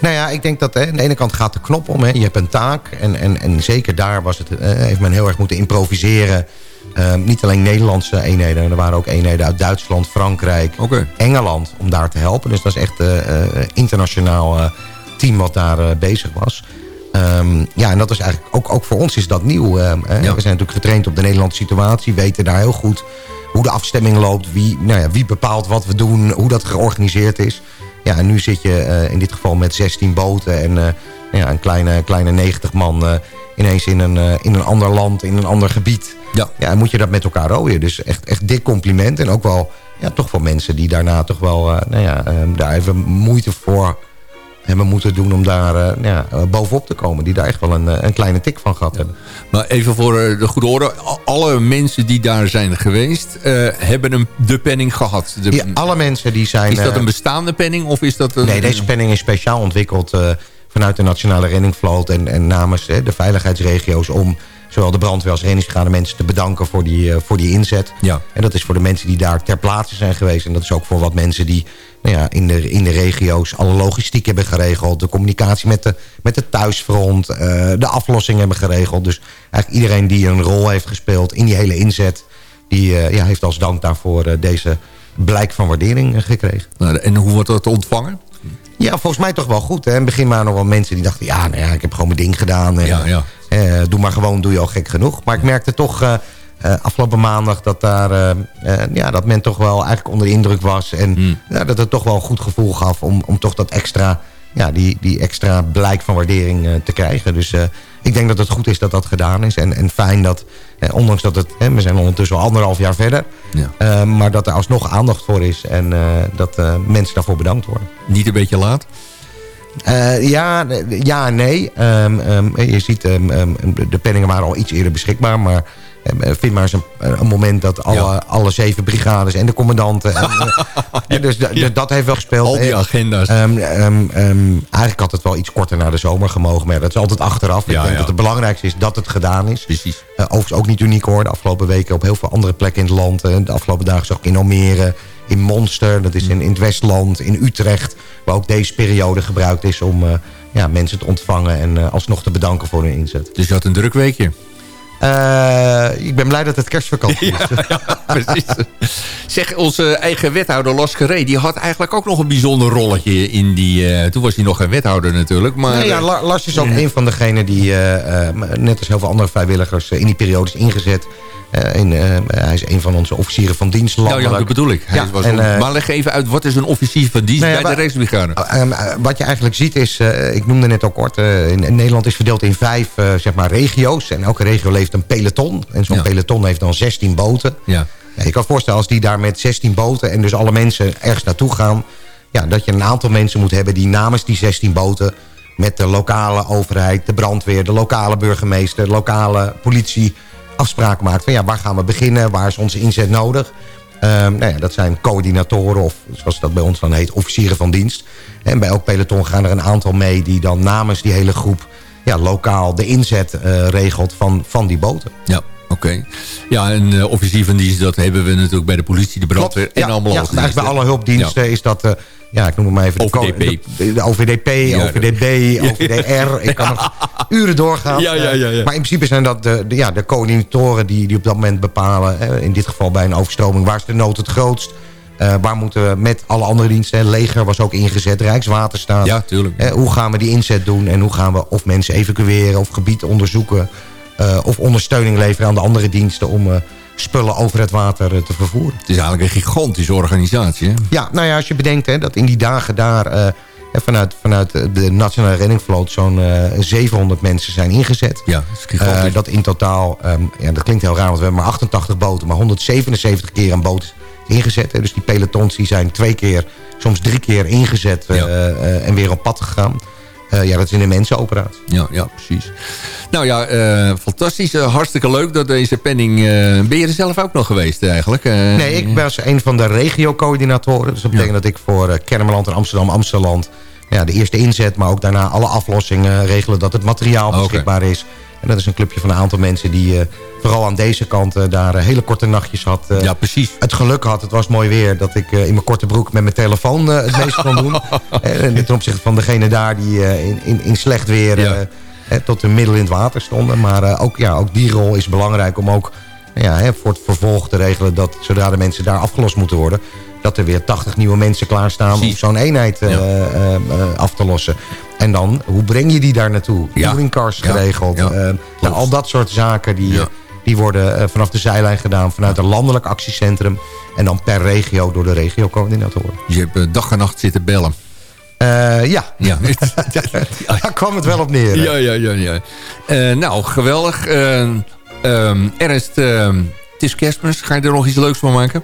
Nou ja, ik denk dat hè, aan de ene kant gaat de knop om. Hè. Je hebt een taak. En, en, en zeker daar was het, eh, heeft men heel erg moeten improviseren. Ehm, niet alleen Nederlandse eenheden. Er waren ook eenheden uit Duitsland, Frankrijk, Engeland. Om daar te helpen. Dus dat is echt een uh, internationaal eh, team wat daar eh, bezig was. Ehm, ja, en dat is eigenlijk ook, ook voor ons is dat nieuw. Ehm. We zijn natuurlijk getraind op de Nederlandse situatie. Weten daar heel goed hoe de afstemming loopt. Wie, nou ja, wie bepaalt wat we doen. Hoe dat georganiseerd is. Ja, en nu zit je eh, in dit geval met 16 boten en eh, ja, een kleine, kleine 90 man uh, ineens in een, in een ander land, in een ander gebied. Ja. ja, en moet je dat met elkaar rooien. Dus echt, echt dik compliment. En ook wel, ja, toch voor mensen die daarna toch wel, nou ja, daar even moeite voor hebben moeten doen om daar uh, ja, bovenop te komen. Die daar echt wel een, een kleine tik van gehad hebben. Maar even voor de goede orde. Alle mensen die daar zijn geweest... Uh, hebben een, de penning gehad. De, ja, alle mensen die zijn... Is dat een bestaande penning? Of is dat een, nee, deze penning is speciaal ontwikkeld... Uh, vanuit de Nationale Reddingvloot... en, en namens de veiligheidsregio's... om zowel de brandweer als reddingsbrigade mensen te bedanken voor die, voor die inzet. Ja. En dat is voor de mensen die daar ter plaatse zijn geweest. En dat is ook voor wat mensen die nou ja, in, de, in de regio's alle logistiek hebben geregeld. De communicatie met de, met de thuisfront. Uh, de aflossing hebben geregeld. Dus eigenlijk iedereen die een rol heeft gespeeld in die hele inzet... die uh, ja, heeft als dank daarvoor deze blijk van waardering gekregen. Nou, en hoe wordt dat ontvangen? Ja, volgens mij toch wel goed. Hè? In het begin waren er nog wel mensen die dachten... ja, nou ja ik heb gewoon mijn ding gedaan. En, ja, ja. doe maar gewoon, doe je al gek genoeg. Maar ik merkte toch... Uh, afgelopen maandag dat, daar, uh, ja, dat men toch wel eigenlijk onder de indruk was. En Hmm. ja, dat het toch wel een goed gevoel gaf om, om toch dat extra, ja, die, die extra blijk van waardering te krijgen. Dus ik denk dat het goed is dat dat gedaan is. En, en fijn dat, ondanks dat het, we zijn ondertussen al anderhalf jaar verder. Ja. maar dat er alsnog aandacht voor is en dat mensen daarvoor bedankt worden. Niet een beetje laat? Ja, ja en nee. Um, um, je ziet, um, de penningen waren al iets eerder beschikbaar. Maar vind maar eens een, een moment dat alle, ja. alle zeven brigades en de commandanten... en, (laughs) uh, dus ja. dat heeft wel gespeeld. Al die agenda's. eigenlijk had het wel iets korter na de zomer gemogen. Maar dat is altijd achteraf. Ik denk dat het belangrijkste is dat het gedaan is. Precies. Uh, overigens ook niet uniek hoor. De afgelopen weken op heel veel andere plekken in het land. de afgelopen dagen zag ik in Almere in Monster, dat is in, in het Westland, in Utrecht... waar ook deze periode gebruikt is om uh, ja, mensen te ontvangen... en uh, alsnog te bedanken voor hun inzet. Dus je had een druk weekje? Uh, ik ben blij dat het kerstvakantie is. Ja, (laughs) ja, precies. zeg, onze eigen wethouder Las Geré... die had eigenlijk ook nog een bijzonder rolletje in die... toen was hij nog geen wethouder natuurlijk. Maar, nee, ja, Lars is ook een van degenen die... net als heel veel andere vrijwilligers in die periode is ingezet... In, uh, hij is een van onze officieren van dienst. Nou ja, dat bedoel ik. Ja, was en, uh, maar leg even uit, wat is een officier van dienst nou ja, bij de Rijksbrigade? wat je eigenlijk ziet is, ik noemde net al kort... In, in, Nederland is verdeeld in vijf zeg maar regio's. En elke regio heeft een peloton. En zo'n ja. peloton heeft dan 16 boten. Ja. je kan voorstellen, als die daar met 16 boten... en dus alle mensen ergens naartoe gaan... Ja, dat je een aantal mensen moet hebben die namens die 16 boten... met de lokale overheid, de brandweer, de lokale burgemeester... de lokale politie afspraken maakt van ja, waar gaan we beginnen, waar is onze inzet nodig. Um, nou ja, dat zijn coördinatoren of zoals dat bij ons dan heet, officieren van dienst. En bij elk peloton gaan er een aantal mee die dan namens die hele groep ja, lokaal de inzet uh, regelt van, van die boten. Ja. Oké. Okay. Ja, en uh, officier van dienst, dat hebben we natuurlijk bij de politie, de brandweer en ja, allemaal. Ja, eigenlijk bij alle hulpdiensten ja. is dat... Uh, ja, ik noem het maar even OVDP. De, de, de OVDP, ja, OVDB, (laughs) OVDR. Ik kan nog (laughs) uren doorgaan. Ja, ja, ja, ja, Maar in principe zijn dat de, de, ja, de coördinatoren die, die op dat moment bepalen... Hè, in dit geval bij een overstroming, waar is de nood het grootst... Uh, waar moeten we met alle andere diensten... leger was ook ingezet, Rijkswaterstaat. Ja, tuurlijk. Hoe gaan we die inzet doen en hoe gaan we of mensen evacueren... of gebieden onderzoeken uh, of ondersteuning leveren aan de andere diensten... om spullen over het water te vervoeren. Het is eigenlijk een gigantische organisatie, hè? Ja, nou ja, als je bedenkt hè, dat in die dagen daar... Uh, vanuit, vanuit de Nationale Reddingvloot zo'n uh, 700 mensen zijn ingezet. Ja, dat is gigantisch. Uh, dat in totaal, um, ja, dat klinkt heel raar, want we hebben maar 88 boten... maar 177 keer een boot ingezet. Hè. Dus die pelotons die zijn twee keer, soms drie keer ingezet... Ja. En weer op pad gegaan. Uh, ja, dat is een immense operatie. Ja, ja precies. Nou ja, uh, fantastisch. Uh, hartstikke leuk dat deze penning... ben je er zelf ook nog geweest eigenlijk? nee, ik was een van de regio-coördinatoren. Dus dat betekent ja. dat ik voor Kennemerland en Amsterdam-Amsterdam... ja, de eerste inzet, maar ook daarna alle aflossingen regelen dat het materiaal beschikbaar is. En dat is een clubje van een aantal mensen die eh, vooral aan deze kant eh, daar eh, hele korte nachtjes had. eh, Ja, precies. het geluk had, het was mooi weer, dat ik in mijn korte broek met mijn telefoon het meest kon doen. (laughs) En ten opzichte van degene daar die in, in, in slecht weer Ja. tot een middel in het water stonden. Maar ook, ja, ook die rol is belangrijk om ook ja, hè, voor het vervolg te regelen... dat zodra de mensen daar afgelost moeten worden... dat er weer 80 nieuwe mensen klaarstaan om Precies. zo'n eenheid Ja. af te lossen. En dan, hoe breng je die daar naartoe? Ja. Touringcars Ja. geregeld. Ja. nou, al dat soort zaken die, Ja. Die worden eh, vanaf de zijlijn gedaan... vanuit een landelijk actiecentrum... en dan per regio door de regiocoördinatoren. Je hebt eh, dag en nacht zitten bellen. Eh, ja, Ja, (laughs) daar kwam het wel op neer. hè. ja, ja, ja. ja. Nou, geweldig. Eh, ehm, Ernst, ehm, het is kerstmis. Ga je er nog iets leuks van maken?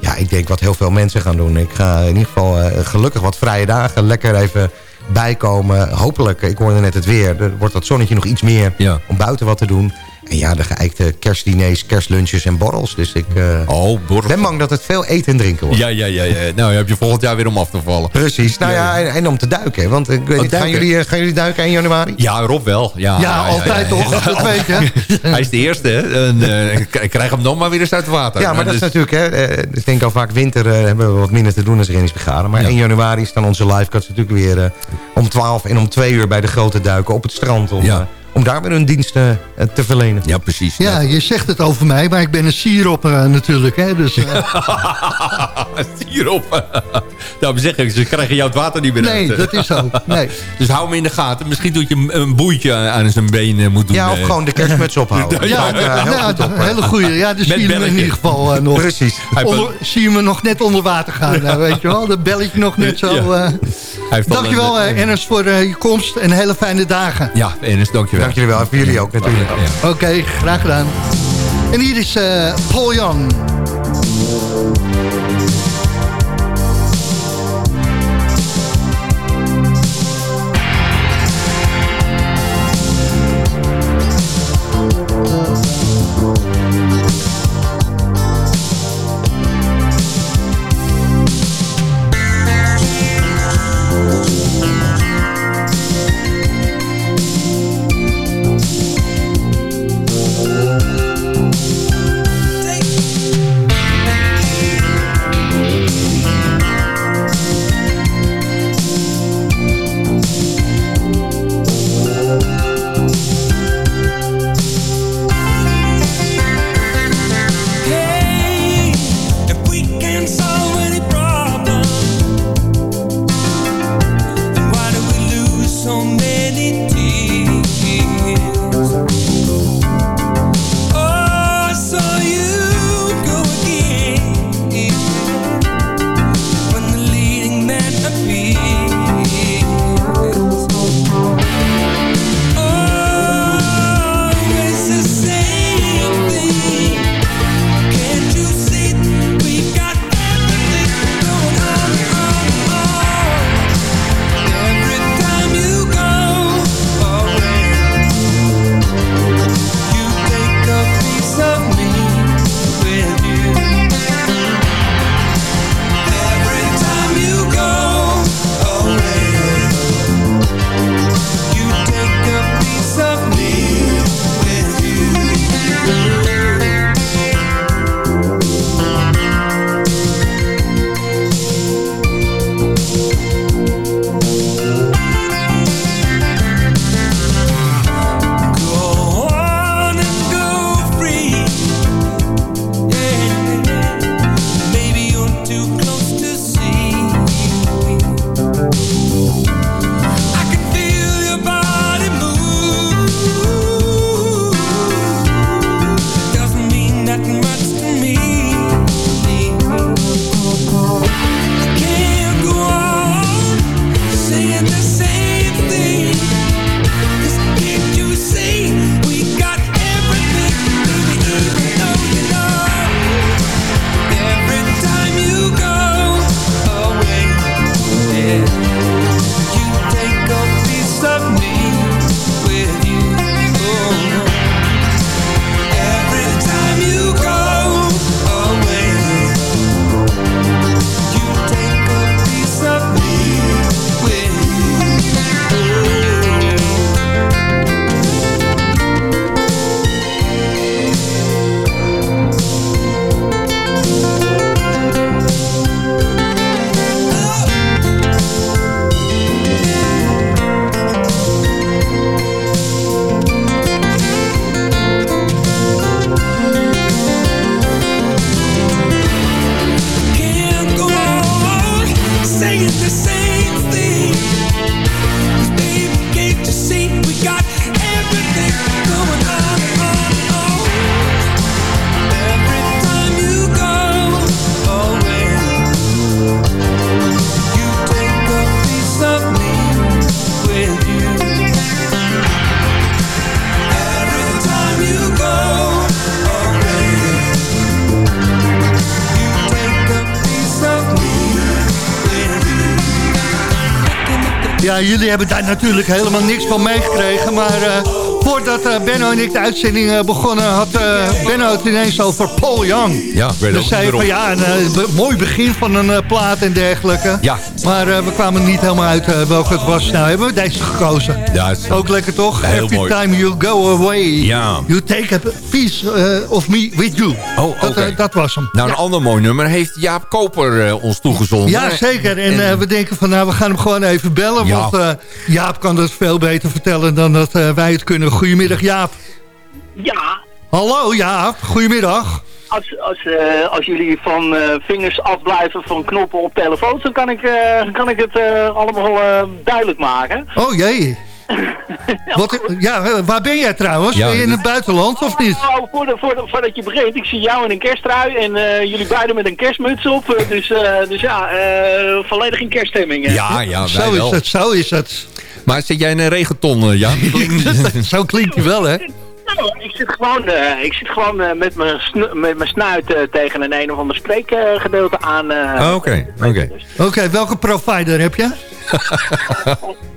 Ja, ik denk wat heel veel mensen gaan doen. Ik ga in ieder geval gelukkig wat vrije dagen lekker even bijkomen. Hopelijk, ik hoorde net het weer. Er wordt dat zonnetje nog iets meer Ja. om buiten wat te doen. En ja, de geëikte kerstdiners, kerstlunches en borrels. Dus ik eh, Oh, borrel. ben bang dat het veel eten en drinken wordt. Ja, ja, ja, ja. Nou, heb je volgend jaar weer om af te vallen. Precies. Nou ja, en, en om te duiken. Want ik weet Oh, niet, gaan jullie, eh, gaan jullie duiken in januari? Ja, Rob wel. Ja, Ja, altijd toch? Dat weet je. (laughs) Hij is de eerste, hè. En, eh, ik krijg hem dan maar weer eens uit het water. Ja, maar dat is Dus- natuurlijk... Hè, ik denk al vaak winter hebben we wat minder te doen als reddingsbrigade. Maar Ja. 1 januari staan onze livecuts natuurlijk weer om 12 en om 2 uur bij de grote duiken op het strand. Om, Ja. Om daar weer hun diensten eh, te verlenen. Ja, precies. Ja, je zegt het over mij, maar ik ben een sierop eh, natuurlijk. Hè, dus, eh, (laughs) Hierop. (laughs) nou, we zeggen, ze krijgen jou het water niet meer nee, uit. dat is zo. Nee. (laughs) Dus hou hem in de gaten. Misschien doet je een- boeitje aan zijn been moet doen. Ja, of gewoon de kerstmuts ophouden. Ja, ja, goed een eh. hele goede. Ja, dus zie je hem in ieder geval nog. Precies. Onder, zie je me nog net onder water gaan, weet je wel. Dat belletje nog net zo. Ja. Heeft Dankjewel, een- eh, Ernst, voor eh, je komst en hele fijne dagen. Ja, Ernest, dankjewel. Dank jullie wel. En voor jullie ook natuurlijk. Ja. Oké, graag gedaan. En hier is eh, Paul Jan. Ja, jullie hebben daar natuurlijk helemaal niks van meegekregen. Maar uh, voordat uh, Benno en ik de uitzending uh, begonnen... had Benno het ineens over Paul Young. Ja, ik weet dus zei van ja, een be mooi begin van een plaat en dergelijke. Ja. Maar we kwamen niet helemaal uit welke het was. Nou, hebben we deze gekozen. Ja, is Ook lekker toch? heel Every mooi. time you go away. Ja. You take a piece of me with you. Oh, dat, oké. dat was hem. Nou, Ja. een ander mooi nummer heeft Jaap Koper ons toegezonden. Ja, zeker. En, En- eh, we denken van, nou, we gaan hem gewoon even bellen. Ja. Want eh, Jaap kan dat veel beter vertellen dan dat eh, wij het kunnen. Goedemiddag, Jaap. Ja, Hallo, Jaap. Goedemiddag. als, als, eh, als jullie van eh, vingers afblijven van knoppen op telefoons, dan kan ik, eh, kan ik het eh, allemaal eh, duidelijk maken. Oh, jee. (laughs) Wat, ja, eh, waar ben jij trouwens? Ja, ben je in het buitenland of niet? Nou, voor de, voor de, voordat je begint, ik zie jou in een kersttrui en eh, jullie beiden met een kerstmuts op. eh, dus, eh, dus ja, eh, volledig in kerststemming. Ja, ja, wij Zo wel. is het, zo is het. Maar zit jij in een regenton, Jaap? (laughs) zo klinkt hij wel, hè? (laughs) Nou, ik zit gewoon, eh, ik zit gewoon eh, met, mijn met mijn snuit eh, tegen een een of ander spreekgedeelte aan. eh. Oh, Oké, oké. Oké, welke provider heb je? (laughs)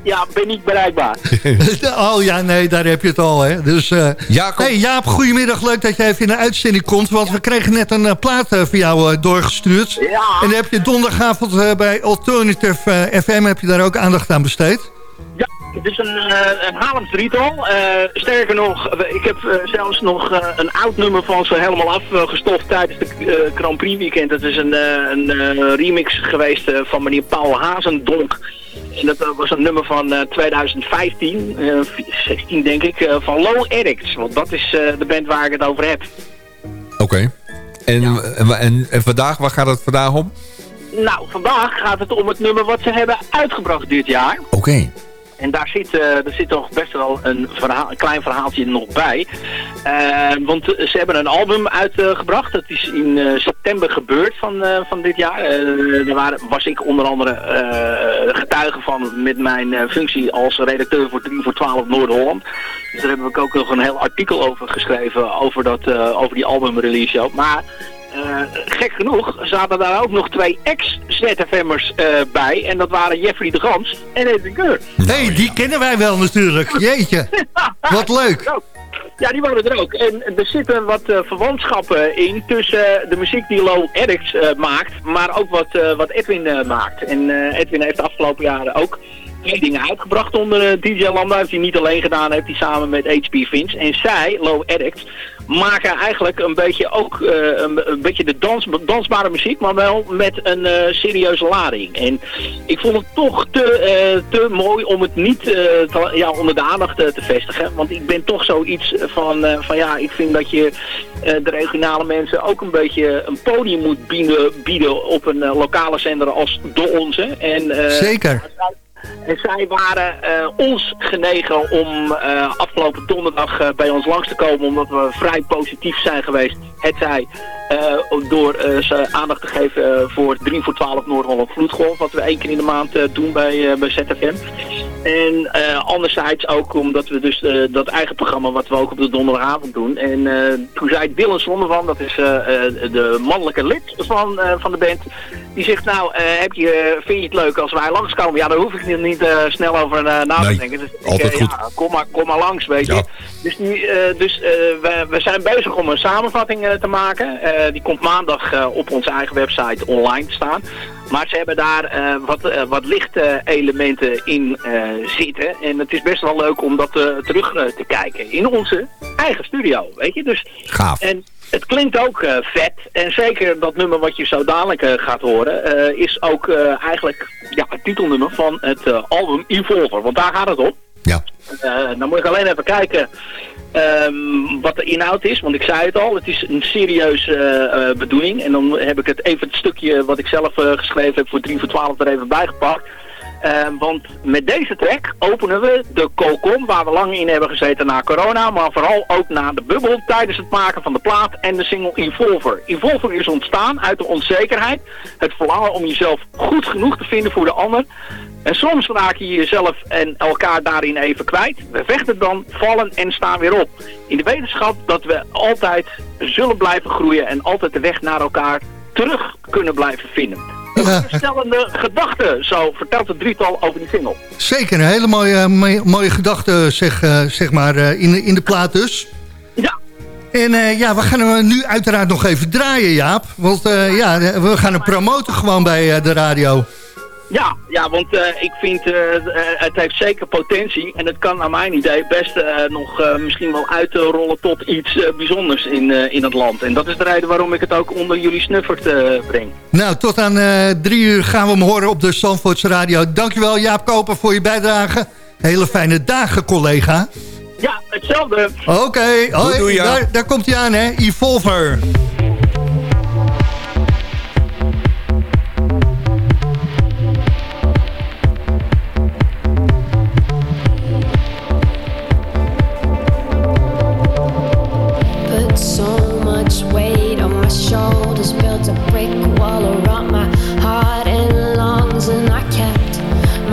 Ja, ben niet bereikbaar. (laughs) oh ja, nee, daar heb je het al, hè. Dus, eh Ja, kom. hey, Jaap, goedemiddag. Leuk dat je even in de uitzending komt. Want we kregen net een plaat voor jou doorgestuurd. Ja. En dan heb je donderdagavond eh, bij Alternative FM... heb je daar ook aandacht aan besteed. Het is een, uh, een Haarlems drietal. Eh, sterker nog, ik heb eh, zelfs nog eh, een oud nummer van ze helemaal afgestoft tijdens de eh, Grand Prix weekend. Dat is een, eh, een eh, remix geweest eh, van meneer Paul Hazendonk. En dat eh, was een nummer van eh, 2015, eh, 16 denk ik, eh, van Low Addicts. Want dat is eh, de band waar ik het over heb. Oké. En, en, en, en vandaag, waar gaat het vandaag om? Nou, vandaag gaat het om het nummer wat ze hebben uitgebracht dit jaar. Oké. En daar zit, eh, er zit toch best wel een, verhaal, een klein verhaaltje nog bij. Eh, want ze hebben een album uitgebracht. dat is in eh, september gebeurd van, van dit jaar. Daar waren, was ik onder andere getuige van met mijn functie als redacteur voor 3 voor 12 Noord-Holland. Dus daar heb ik ook nog een heel artikel over geschreven over, dat, over die albumrelease show. Maar gek genoeg zaten daar ook nog twee ex-ZFM'ers eh bij. En dat waren Jeffrey de Gans en Edwin Keur. hey, die kennen wij wel natuurlijk. (laughs) Jeetje, wat leuk. Ja, die waren er ook. En er zitten wat eh, verwantschappen in tussen de muziek die Low Addicts eh, maakt, maar ook wat, eh, wat Edwin eh, maakt. En eh, Edwin heeft de afgelopen jaren ook twee dingen uitgebracht onder DJ Lambda. Heeft hij niet alleen gedaan, heeft hij samen met HP Vince. En zij, Low Addicts, maken eigenlijk een beetje ook eh, een, een beetje de dans, dansbare muziek, maar wel met een eh, serieuze lading. En ik vond het toch te, eh, te mooi om het niet te- ja, onder de aandacht te vestigen. Want ik ben toch zoiets van, van ja, ik vind dat je de regionale mensen ook een beetje een podium moet bieden, bieden op een lokale zender als de onze. En, Zeker. En zij waren eh, ons genegen om eh, afgelopen donderdag eh, bij ons langs te komen. Omdat we vrij positief zijn geweest. Het zij door ze aandacht te geven voor 3 voor 12 Noord-Holland Vloedgolf. Wat we één keer in de maand doen bij, bij ZFM. En anderzijds ook omdat we dus dat eigen programma wat we ook op de donderdagavond doen. En toen zei Dylan Zonnevan, dat is de mannelijke lid van, van de band. Die zegt nou, heb je, vind je het leuk als wij langskomen? Ja, daar hoef ik niet, niet eh, snel over eh, na te Nee, denken. Dus ik, altijd eh, goed. Ja, kom, maar, kom maar langs, weet je. Dus, dus we, we zijn bezig om een samenvatting te maken. Die komt maandag op onze eigen website online te staan. Maar ze hebben daar wat, wat lichte elementen in zitten. En het is best wel leuk om dat terug te kijken in onze eigen studio, weet je. Dus, Gaaf. en het klinkt ook vet. En zeker dat nummer wat je zo dadelijk gaat horen... is ook eigenlijk ja, titelnummer van het eh, album Evolver. Want daar gaat het om. Ja. Eh, dan moet ik alleen even kijken ehm, wat de inhoud is. Want ik zei het al, het is een serieuze eh, bedoeling. En dan heb ik het even het stukje wat ik zelf geschreven heb voor 3 voor 12 er even bijgepakt. Eh, want met deze track openen we de Cocom, waar we lang in hebben gezeten na corona, maar vooral ook na de bubbel tijdens het maken van de plaat en de single Evolver. Evolver is ontstaan uit de onzekerheid, het verlangen om jezelf goed genoeg te vinden voor de ander. En soms raak je jezelf en elkaar daarin even kwijt. We vechten dan, vallen en staan weer op. In de wetenschap dat we altijd zullen blijven groeien en altijd de weg naar elkaar terug kunnen blijven vinden. Geruststellende gedachten, zo vertelt het drietal over die single. Zeker, een hele mooie, mooie, gedachte zeg, eh, zeg maar, eh, in, de- in de plaat dus. Ja. En eh, ja, we gaan hem nu uiteraard nog even draaien, Jaap. Want ja, we gaan hem promoten gewoon bij de radio. Ja, ja want eh, ik vind eh, eh, het heeft zeker potentie. En het kan naar mijn idee best eh, nog eh, misschien wel uitrollen tot iets bijzonders in, eh, in het land. En dat is de reden waarom ik het ook onder jullie snuffert eh, breng. Nou, tot aan eh, drie uur gaan we hem horen op de Zandvoorts Radio. Dankjewel Jaap Koper voor je bijdrage. Hele fijne dagen, collega. Ja, hetzelfde. Oké, Jaap. daar, daar komt hij aan, hè. Evolver.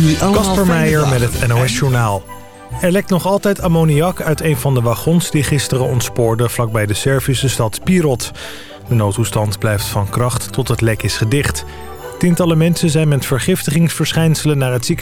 jullie allemaal Kasper Meijer met het NOS Journaal. Er lekt nog altijd ammoniak uit een van de wagons die gisteren ontspoorden vlakbij de Servische stad Pirot. De noodtoestand blijft van kracht tot het lek is gedicht. Tientallen mensen zijn met vergiftigingsverschijnselen naar het ziekenhuis